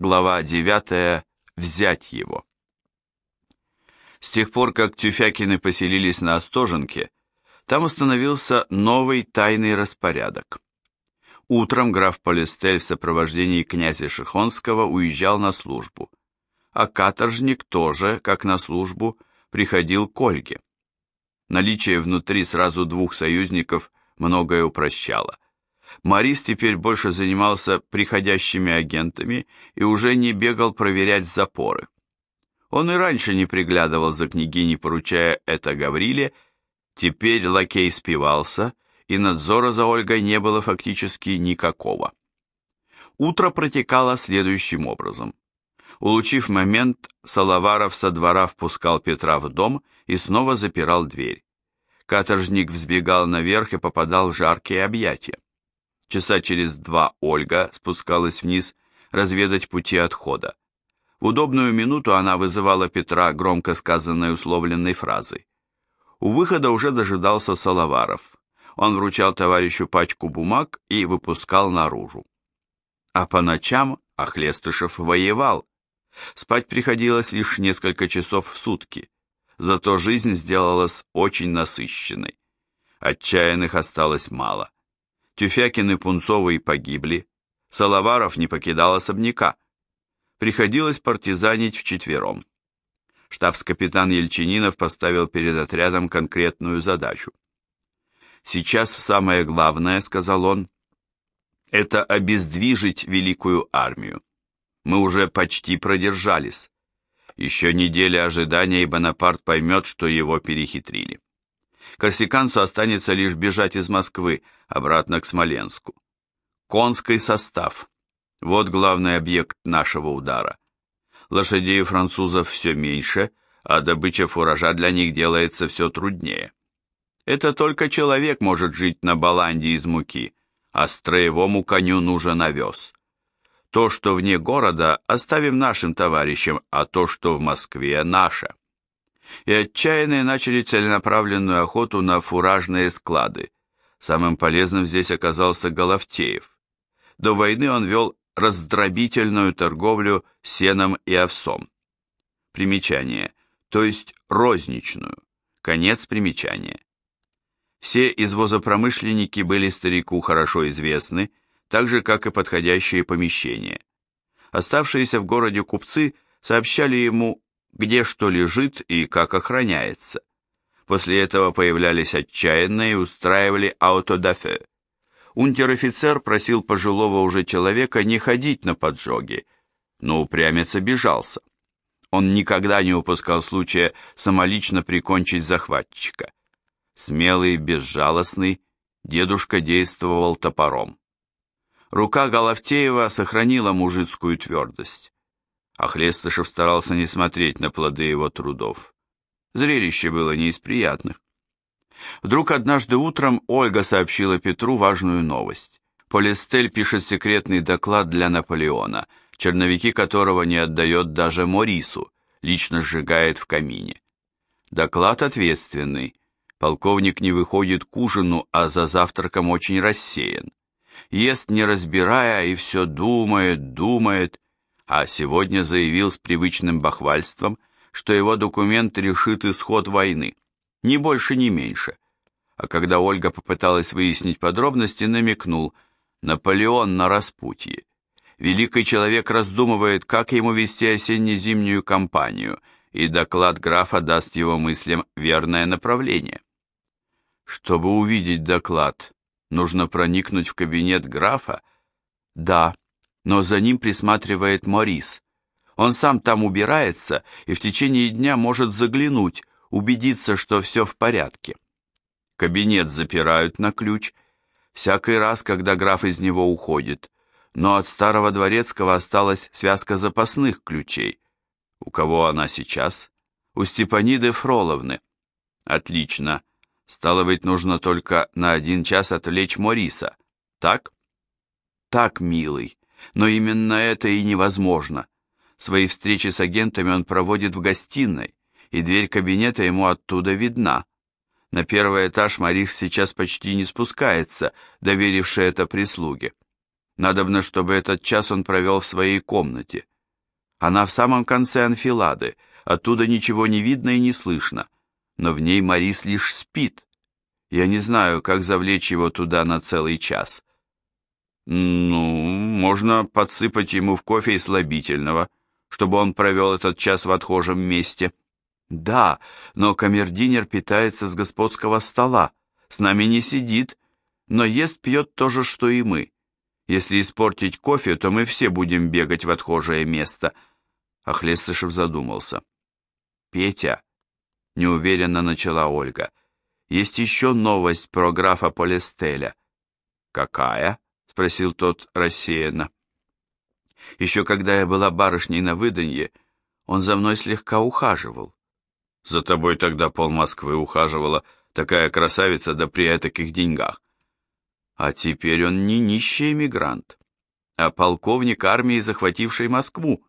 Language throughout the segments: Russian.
Глава 9. Взять его. С тех пор, как Тюфякины поселились на Остоженке, там установился новый тайный распорядок. Утром граф Полистель в сопровождении князя Шихонского уезжал на службу, а каторжник тоже, как на службу, приходил к Ольге. Наличие внутри сразу двух союзников многое упрощало. Морис теперь больше занимался приходящими агентами и уже не бегал проверять запоры. Он и раньше не приглядывал за княгиней, поручая это Гавриле, теперь лакей спивался, и надзора за Ольгой не было фактически никакого. Утро протекало следующим образом. Улучив момент, Салаваров со двора впускал Петра в дом и снова запирал дверь. Каторжник взбегал наверх и попадал в жаркие объятия. Часа через два Ольга спускалась вниз разведать пути отхода. В удобную минуту она вызывала Петра громко сказанной условленной фразой. У выхода уже дожидался Салаваров. Он вручал товарищу пачку бумаг и выпускал наружу. А по ночам Ахлестышев воевал, Спать приходилось лишь несколько часов в сутки, зато жизнь сделалась очень насыщенной. Отчаянных осталось мало. Тюфякин и Пунцовый погибли, Салаваров не покидал особняка. Приходилось партизанить вчетвером. Штабс-капитан Ельчининов поставил перед отрядом конкретную задачу. «Сейчас самое главное, — сказал он, — это обездвижить великую армию. Мы уже почти продержались. Еще неделя ожидания, и Бонапарт поймет, что его перехитрили. Корсиканцу останется лишь бежать из Москвы обратно к Смоленску. Конский состав. Вот главный объект нашего удара. Лошадей французов все меньше, а добыча фуража для них делается все труднее. Это только человек может жить на баланде из муки, а строевому коню нужен овес. То, что вне города, оставим нашим товарищам, а то, что в Москве, наше. И отчаянные начали целенаправленную охоту на фуражные склады. Самым полезным здесь оказался Головтеев. До войны он вел раздробительную торговлю сеном и овсом. Примечание, то есть розничную. Конец примечания. Все извозопромышленники были старику хорошо известны, так же, как и подходящие помещения. Оставшиеся в городе купцы сообщали ему, где что лежит и как охраняется. После этого появлялись отчаянные и устраивали аутодафе. Унтер-офицер просил пожилого уже человека не ходить на поджоги, но упрямец обижался. Он никогда не упускал случая самолично прикончить захватчика. Смелый, безжалостный, дедушка действовал топором. Рука Головтеева сохранила мужицкую твердость. А Хлестышев старался не смотреть на плоды его трудов. Зрелище было не из приятных. Вдруг однажды утром Ольга сообщила Петру важную новость. Полистель пишет секретный доклад для Наполеона, черновики которого не отдает даже Морису, лично сжигает в камине. Доклад ответственный. Полковник не выходит к ужину, а за завтраком очень рассеян ест не разбирая и все думает, думает, а сегодня заявил с привычным бахвальством, что его документ решит исход войны, ни больше, ни меньше. А когда Ольга попыталась выяснить подробности, намекнул «Наполеон на распутье». Великий человек раздумывает, как ему вести осенне-зимнюю кампанию, и доклад графа даст его мыслям верное направление. Чтобы увидеть доклад, Нужно проникнуть в кабинет графа? Да, но за ним присматривает Морис. Он сам там убирается и в течение дня может заглянуть, убедиться, что все в порядке. Кабинет запирают на ключ, всякий раз, когда граф из него уходит, но от старого дворецкого осталась связка запасных ключей. У кого она сейчас? У Степаниды Фроловны. Отлично. Стало быть, нужно только на один час отвлечь Мориса, так? Так, милый, но именно это и невозможно. Свои встречи с агентами он проводит в гостиной, и дверь кабинета ему оттуда видна. На первый этаж Марис сейчас почти не спускается, доверивший это прислуге. Надобно, чтобы этот час он провел в своей комнате. Она в самом конце анфилады, оттуда ничего не видно и не слышно, но в ней Марис лишь спит. Я не знаю, как завлечь его туда на целый час. Ну, можно подсыпать ему в кофе и слабительного, чтобы он провел этот час в отхожем месте. Да, но камердинер питается с господского стола, с нами не сидит, но ест пьет то же, что и мы. Если испортить кофе, то мы все будем бегать в отхожее место. Охлестышев задумался. Петя, неуверенно начала Ольга, есть еще новость про графа Полестеля. Какая? спросил тот рассеянно. Еще когда я была барышней на выданье, он за мной слегка ухаживал. За тобой тогда пол Москвы ухаживала, такая красавица, да при таких деньгах. А теперь он не нищий эмигрант, а полковник армии, захвативший Москву,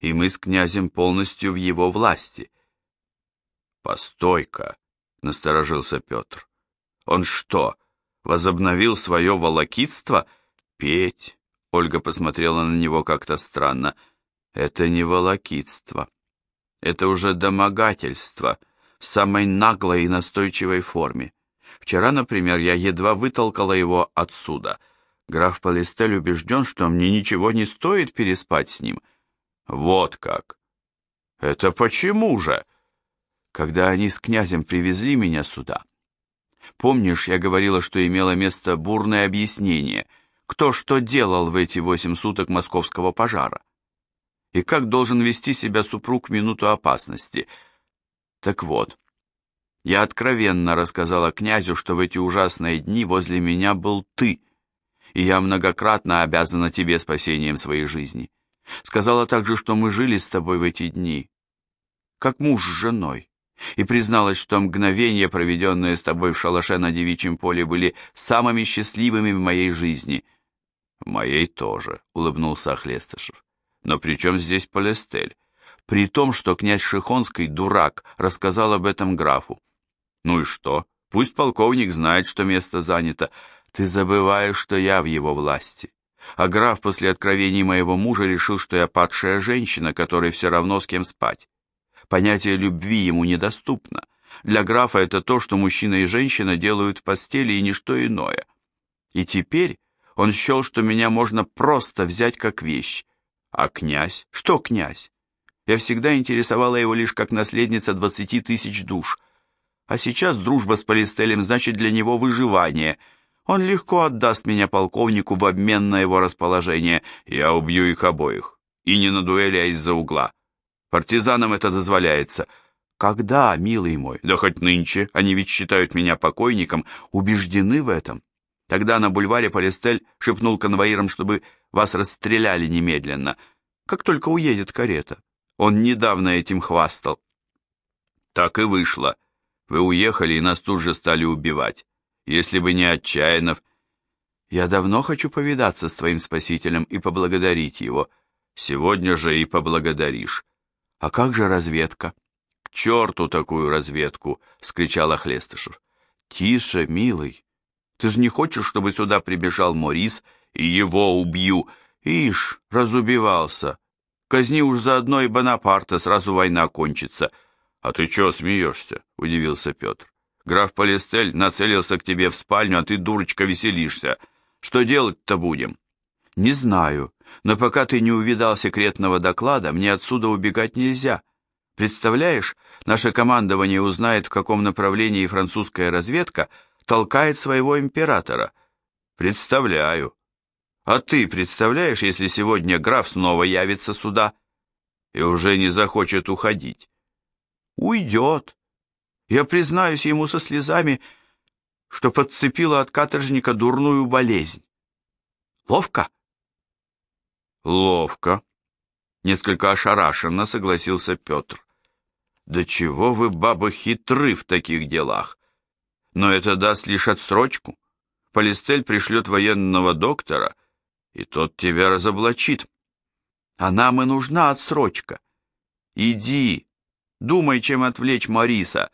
и мы с князем полностью в его власти. Постой-ка, насторожился Петр. Он что, возобновил свое волокитство? Петь, Ольга посмотрела на него как-то странно. Это не волокитство. Это уже домогательство в самой наглой и настойчивой форме. Вчера, например, я едва вытолкала его отсюда. Граф Полистель убежден, что мне ничего не стоит переспать с ним. Вот как. Это почему же? Когда они с князем привезли меня сюда. Помнишь, я говорила, что имело место бурное объяснение, кто что делал в эти восемь суток московского пожара? И как должен вести себя супруг в минуту опасности? Так вот, я откровенно рассказала князю, что в эти ужасные дни возле меня был ты, и я многократно обязана тебе спасением своей жизни. Сказала также, что мы жили с тобой в эти дни, как муж с женой, и призналась, что мгновения, проведенные с тобой в шалаше на девичьем поле, были самыми счастливыми в моей жизни. В моей тоже, улыбнулся Охлестышев. Но при чем здесь Полестель? При том, что князь Шихонский, дурак, рассказал об этом графу. Ну и что? Пусть полковник знает, что место занято. Ты забываешь, что я в его власти. А граф после откровений моего мужа решил, что я падшая женщина, которой все равно с кем спать. Понятие любви ему недоступно. Для графа это то, что мужчина и женщина делают в постели и ничто иное. И теперь он счел, что меня можно просто взять как вещь. А князь? Что князь? Я всегда интересовала его лишь как наследница двадцати тысяч душ – а сейчас дружба с Полистелем значит для него выживание. Он легко отдаст меня полковнику в обмен на его расположение. Я убью их обоих. И не на дуэли, а из-за угла. Партизанам это дозволяется. Когда, милый мой? Да хоть нынче. Они ведь считают меня покойником, убеждены в этом. Тогда на бульваре Полистель шепнул конвоирам, чтобы вас расстреляли немедленно, как только уедет карета. Он недавно этим хвастал. Так и вышло. Вы уехали, и нас тут же стали убивать. Если бы не Отчаянов... Я давно хочу повидаться с твоим спасителем и поблагодарить его. Сегодня же и поблагодаришь. А как же разведка? К черту такую разведку! — вскричал Охлестышев. Тише, милый. Ты же не хочешь, чтобы сюда прибежал Морис и его убью? Ишь, разубивался. Казни уж заодно и Бонапарта, сразу война кончится. — «А ты чего смеешься?» — удивился Петр. «Граф Полистель нацелился к тебе в спальню, а ты, дурочка, веселишься. Что делать-то будем?» «Не знаю, но пока ты не увидал секретного доклада, мне отсюда убегать нельзя. Представляешь, наше командование узнает, в каком направлении французская разведка толкает своего императора. Представляю. А ты представляешь, если сегодня граф снова явится сюда и уже не захочет уходить?» Уйдет. Я признаюсь ему со слезами, что подцепила от каторжника дурную болезнь. Ловко? Ловко. Несколько ошарашенно согласился Петр. Да чего вы, бабы, хитры в таких делах? Но это даст лишь отсрочку. Полистель пришлет военного доктора, и тот тебя разоблачит. А нам и нужна отсрочка. Иди, Думай, чем отвлечь Мариса.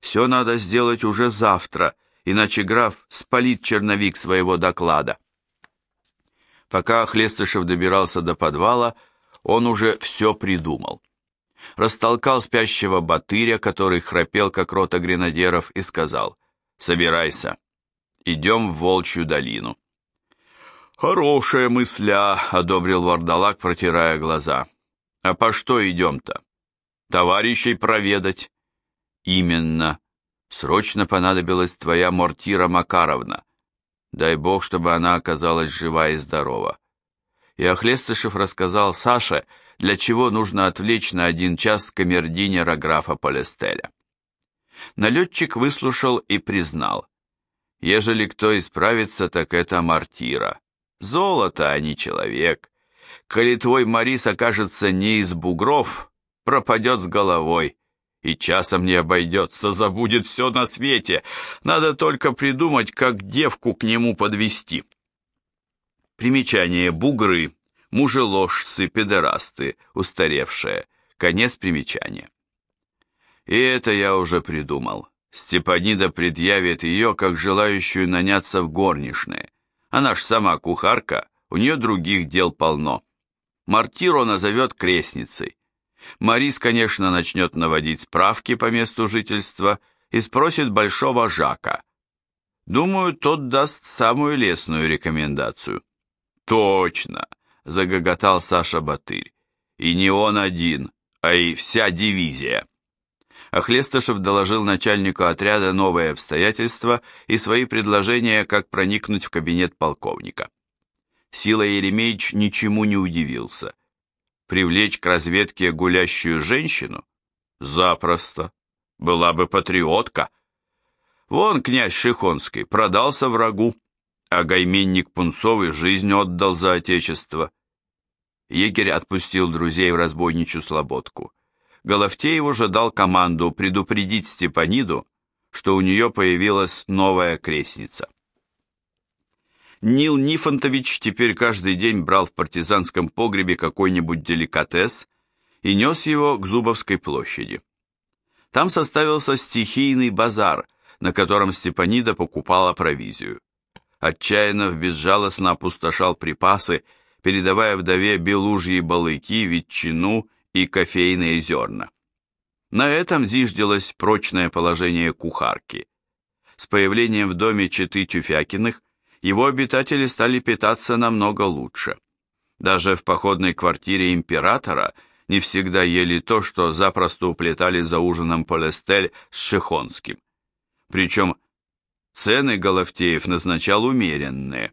Все надо сделать уже завтра, иначе граф спалит черновик своего доклада. Пока Хлестышев добирался до подвала, он уже все придумал. Растолкал спящего батыря, который храпел, как рота гренадеров, и сказал, «Собирайся, идем в Волчью долину». «Хорошая мысля», — одобрил Вардалак, протирая глаза. «А по что идем-то? Товарищей проведать?» «Именно. Срочно понадобилась твоя Мортира Макаровна. Дай бог, чтобы она оказалась жива и здорова». И Охлестышев рассказал Саше, для чего нужно отвлечь на один час камердинера графа Полестеля. Налетчик выслушал и признал. Ежели кто исправится, так это Мортира. Золото, а не человек. Коли твой Марис окажется не из бугров, пропадет с головой. И часом не обойдется, забудет все на свете. Надо только придумать, как девку к нему подвести. Примечание бугры, мужеложцы, педерасты, устаревшие. Конец примечания. И это я уже придумал. Степанида предъявит ее, как желающую наняться в горничные. Она ж сама кухарка, у нее других дел полно. Мартиру назовет крестницей. Марис, конечно, начнет наводить справки по месту жительства и спросит Большого Жака. Думаю, тот даст самую лестную рекомендацию. Точно, загоготал Саша Батырь. И не он один, а и вся дивизия. Ахлестышев доложил начальнику отряда новые обстоятельства и свои предложения, как проникнуть в кабинет полковника. Сила Еремеевич ничему не удивился. Привлечь к разведке гулящую женщину? Запросто. Была бы патриотка. Вон князь Шихонский продался врагу, а гайменник Пунцовый жизнь отдал за отечество. Егерь отпустил друзей в разбойничью слободку. Головтеев уже дал команду предупредить Степаниду, что у нее появилась новая крестница. Нил Нифонтович теперь каждый день брал в партизанском погребе какой-нибудь деликатес и нес его к Зубовской площади. Там составился стихийный базар, на котором Степанида покупала провизию. Отчаянно безжалостно опустошал припасы, передавая вдове белужьи балыки, ветчину и кофейные зерна. На этом зиждилось прочное положение кухарки. С появлением в доме четы Тюфякиных его обитатели стали питаться намного лучше. Даже в походной квартире императора не всегда ели то, что запросто уплетали за ужином Полестель с Шихонским. Причем цены Головтеев назначал умеренные.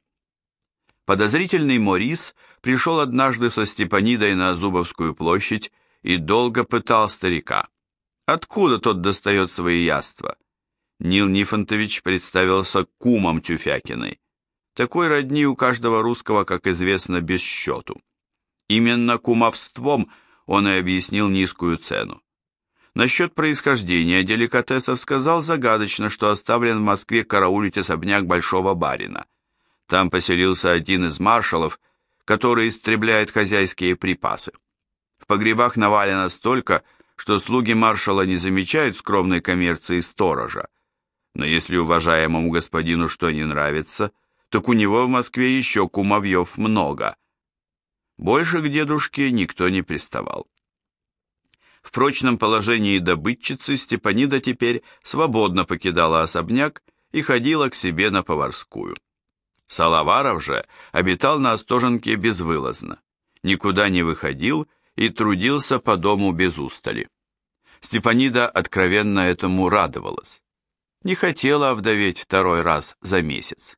Подозрительный Морис пришел однажды со Степанидой на Зубовскую площадь и долго пытал старика. Откуда тот достает свои яства? Нил Нифонтович представился кумом Тюфякиной. Такой родни у каждого русского, как известно, без счету. Именно кумовством он и объяснил низкую цену. Насчет происхождения деликатесов сказал загадочно, что оставлен в Москве караулить особняк большого барина – там поселился один из маршалов, который истребляет хозяйские припасы. В погребах навалено столько, что слуги маршала не замечают скромной коммерции сторожа. Но если уважаемому господину что не нравится, так у него в Москве еще кумовьев много. Больше к дедушке никто не приставал. В прочном положении добытчицы Степанида теперь свободно покидала особняк и ходила к себе на поварскую. Салаваров же обитал на Остоженке безвылазно, никуда не выходил и трудился по дому без устали. Степанида откровенно этому радовалась. Не хотела овдоветь второй раз за месяц.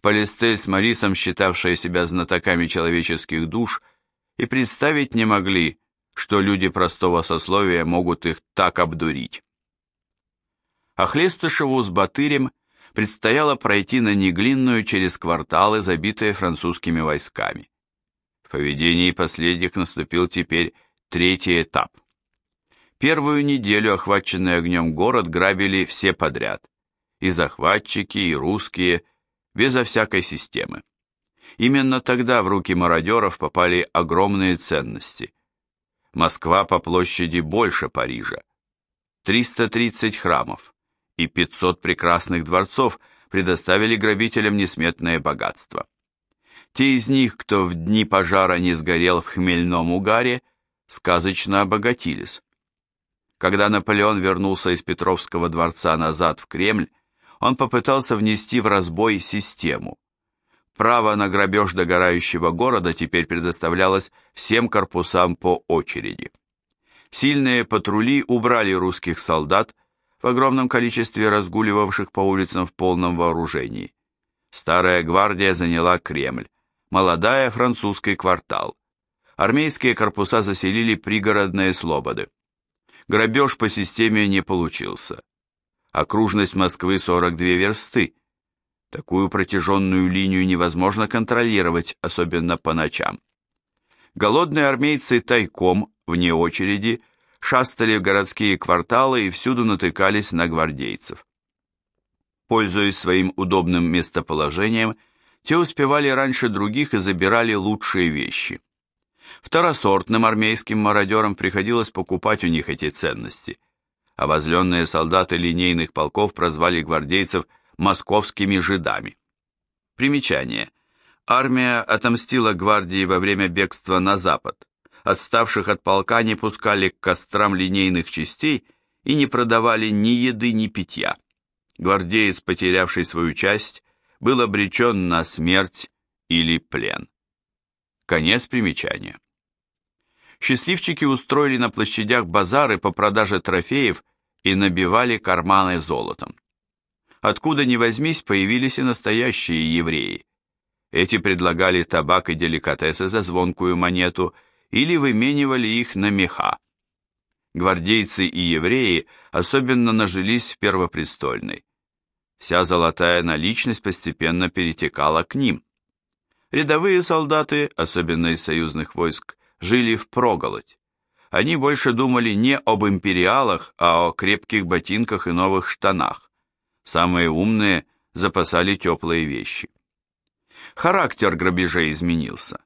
Полистель с Марисом, считавшие себя знатоками человеческих душ, и представить не могли, что люди простого сословия могут их так обдурить. А Хлестышеву с Батырем – предстояло пройти на Неглинную через кварталы, забитые французскими войсками. В поведении последних наступил теперь третий этап. Первую неделю охваченный огнем город грабили все подряд. И захватчики, и русские, безо всякой системы. Именно тогда в руки мародеров попали огромные ценности. Москва по площади больше Парижа. 330 храмов, и 500 прекрасных дворцов предоставили грабителям несметное богатство. Те из них, кто в дни пожара не сгорел в хмельном угаре, сказочно обогатились. Когда Наполеон вернулся из Петровского дворца назад в Кремль, он попытался внести в разбой систему. Право на грабеж догорающего города теперь предоставлялось всем корпусам по очереди. Сильные патрули убрали русских солдат, в огромном количестве разгуливавших по улицам в полном вооружении. Старая гвардия заняла Кремль, молодая – французский квартал. Армейские корпуса заселили пригородные слободы. Грабеж по системе не получился. Окружность Москвы 42 версты. Такую протяженную линию невозможно контролировать, особенно по ночам. Голодные армейцы тайком, вне очереди, шастали в городские кварталы и всюду натыкались на гвардейцев. Пользуясь своим удобным местоположением, те успевали раньше других и забирали лучшие вещи. Второсортным армейским мародерам приходилось покупать у них эти ценности, возленные солдаты линейных полков прозвали гвардейцев московскими жидами. Примечание. Армия отомстила гвардии во время бегства на запад. Отставших от полка не пускали к кострам линейных частей и не продавали ни еды, ни питья. Гвардеец, потерявший свою часть, был обречен на смерть или плен. Конец примечания. Счастливчики устроили на площадях базары по продаже трофеев и набивали карманы золотом. Откуда ни возьмись, появились и настоящие евреи. Эти предлагали табак и деликатесы за звонкую монету или выменивали их на меха. Гвардейцы и евреи особенно нажились в Первопрестольной. Вся золотая наличность постепенно перетекала к ним. Рядовые солдаты, особенно из союзных войск, жили в проголодь. Они больше думали не об империалах, а о крепких ботинках и новых штанах. Самые умные запасали теплые вещи. Характер грабежей изменился.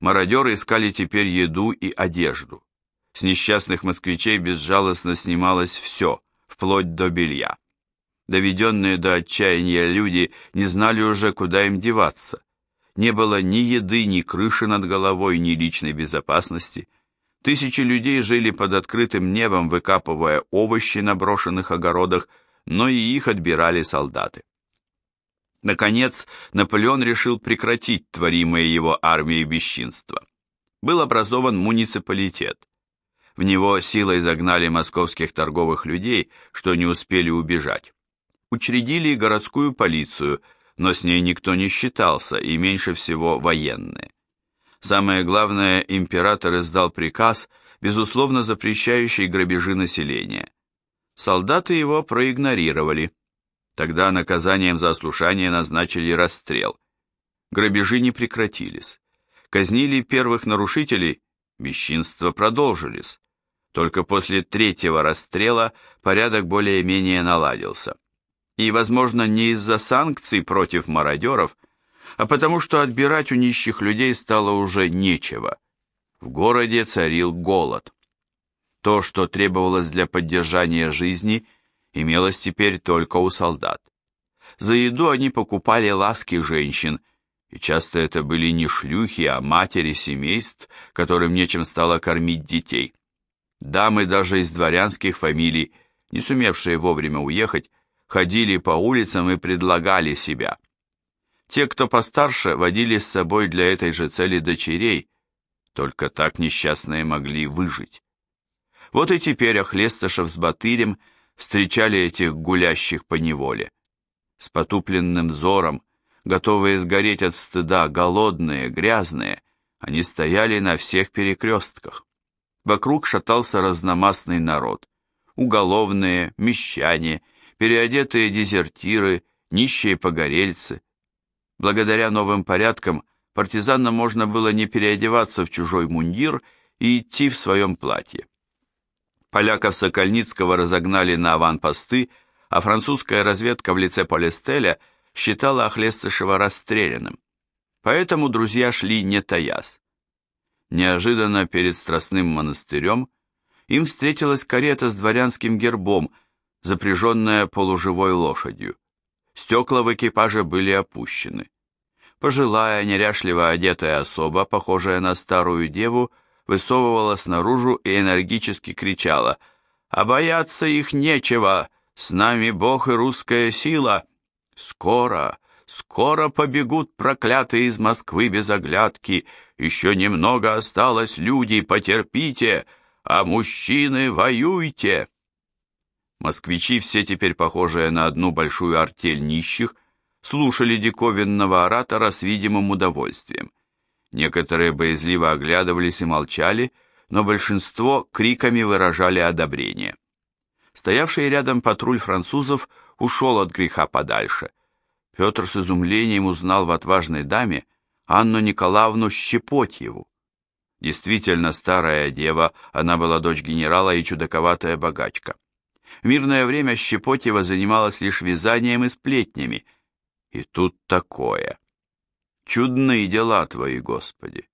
Мародеры искали теперь еду и одежду. С несчастных москвичей безжалостно снималось все, вплоть до белья. Доведенные до отчаяния люди не знали уже, куда им деваться. Не было ни еды, ни крыши над головой, ни личной безопасности. Тысячи людей жили под открытым небом, выкапывая овощи на брошенных огородах, но и их отбирали солдаты. Наконец, Наполеон решил прекратить творимое его армией бесчинство. Был образован муниципалитет. В него силой загнали московских торговых людей, что не успели убежать. Учредили городскую полицию – но с ней никто не считался, и меньше всего военные. Самое главное, император издал приказ, безусловно запрещающий грабежи населения. Солдаты его проигнорировали. Тогда наказанием за ослушание назначили расстрел. Грабежи не прекратились. Казнили первых нарушителей, бесчинства продолжились. Только после третьего расстрела порядок более-менее наладился и, возможно, не из-за санкций против мародеров, а потому что отбирать у нищих людей стало уже нечего. В городе царил голод. То, что требовалось для поддержания жизни, имелось теперь только у солдат. За еду они покупали ласки женщин, и часто это были не шлюхи, а матери семейств, которым нечем стало кормить детей. Дамы даже из дворянских фамилий, не сумевшие вовремя уехать, ходили по улицам и предлагали себя. Те, кто постарше, водили с собой для этой же цели дочерей, только так несчастные могли выжить. Вот и теперь Охлестышев с Батырем встречали этих гулящих по неволе. С потупленным взором, готовые сгореть от стыда, голодные, грязные, они стояли на всех перекрестках. Вокруг шатался разномастный народ. Уголовные, мещане, переодетые дезертиры, нищие погорельцы. Благодаря новым порядкам партизанам можно было не переодеваться в чужой мундир и идти в своем платье. Поляков Сокольницкого разогнали на аванпосты, а французская разведка в лице Полистеля считала Охлестышева расстрелянным. Поэтому друзья шли не таясь. Неожиданно перед Страстным монастырем им встретилась карета с дворянским гербом – запряженная полуживой лошадью. Стекла в экипаже были опущены. Пожилая, неряшливо одетая особа, похожая на старую деву, высовывалась наружу и энергически кричала «А бояться их нечего! С нами Бог и русская сила! Скоро, скоро побегут проклятые из Москвы без оглядки! Еще немного осталось, люди, потерпите! А мужчины, воюйте!» Москвичи, все теперь похожие на одну большую артель нищих, слушали диковинного оратора с видимым удовольствием. Некоторые боязливо оглядывались и молчали, но большинство криками выражали одобрение. Стоявший рядом патруль французов ушел от греха подальше. Петр с изумлением узнал в отважной даме Анну Николаевну Щепотьеву. Действительно старая дева, она была дочь генерала и чудаковатая богачка. В мирное время Щепотьева занималась лишь вязанием и сплетнями. И тут такое. Чудные дела твои, Господи.